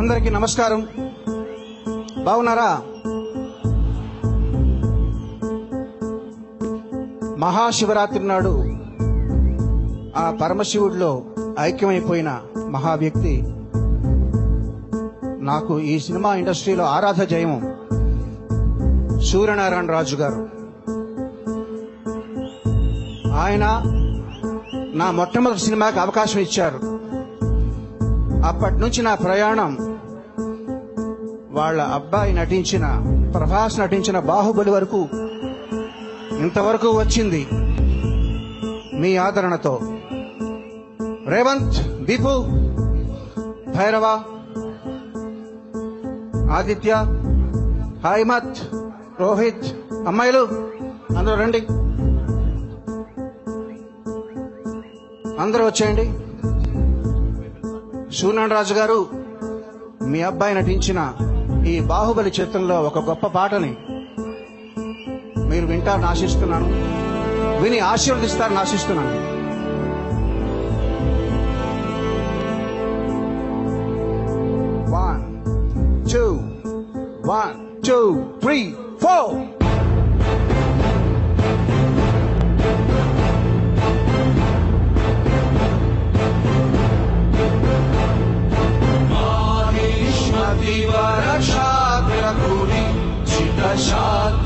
అందరికీ నమస్కారం. బాగున్నారా? మహాశివరాత్రి నాడు ఆ పరమశివుడిలో ఐక్యమైపోయిన మహా వ్యక్తి నాకు ఈ సినిమా ఇండస్ట్రీలో ఆరాధ జయము. సూర్యనారాయణ రాజు గారు. ఆయన నా మొట్టమొదటి సినిమాకి అవకాశం ఇచ్చారు. అప్పటి నుంచి నా ప్రయాణం వాళ్ళ అబ్బాయి నటించిన ప్రభాస్ నటించిన బాహుబలి వరకు ఇంతవరకు వచ్చింది మీ ఆదరణతో. రేవంత్ దీపు భైరవ ఆదిత్య హైమత్ రోహిత్ అమ్మాయిలు అందరూ రండి. అందరూ వచ్చేయండి. సూనాన్ రాజు గారు మీ అబ్బాయి నటించిన ఈ బాహుబలి చిత్రంలో ఒక గొప్ప పాటని మీరు వింటారని ఆశిస్తున్నాను విని ఆశీర్వదిస్తారని ఆశిస్తున్నాను. One two one two three four shot.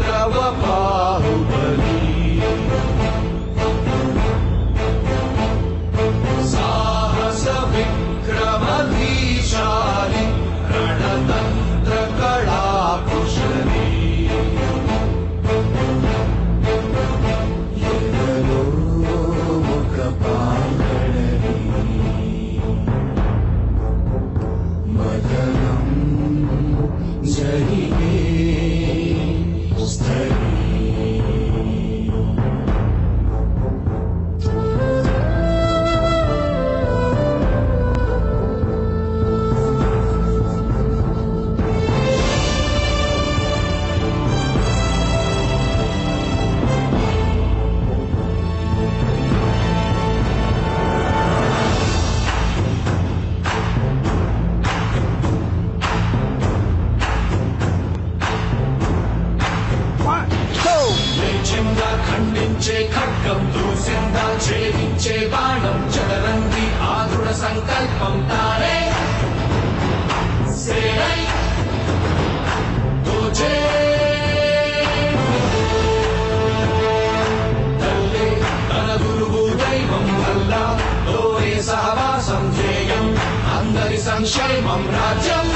ఖండించే ఖడ్గం దూసిందా ఛేదించే బాణం చదరంగి ఆదృఢ సంకల్పం తారే. సేనై దోచే తల్లే తన గురువు దైవం వల్ల లోరే సహవాసం ధ్యేయం. అందరి సంక్షేమం రాజ్యం.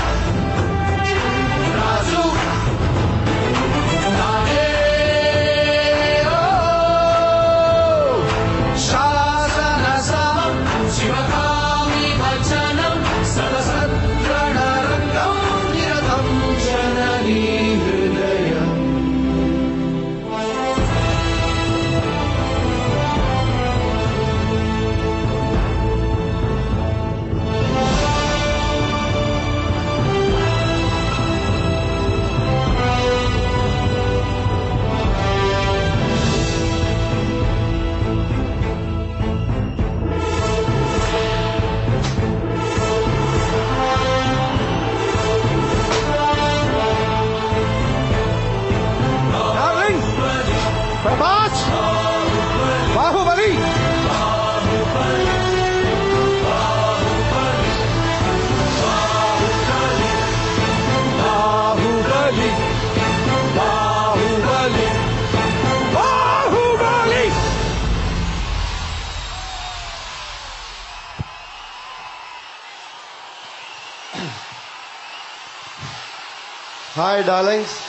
Hi, darlings.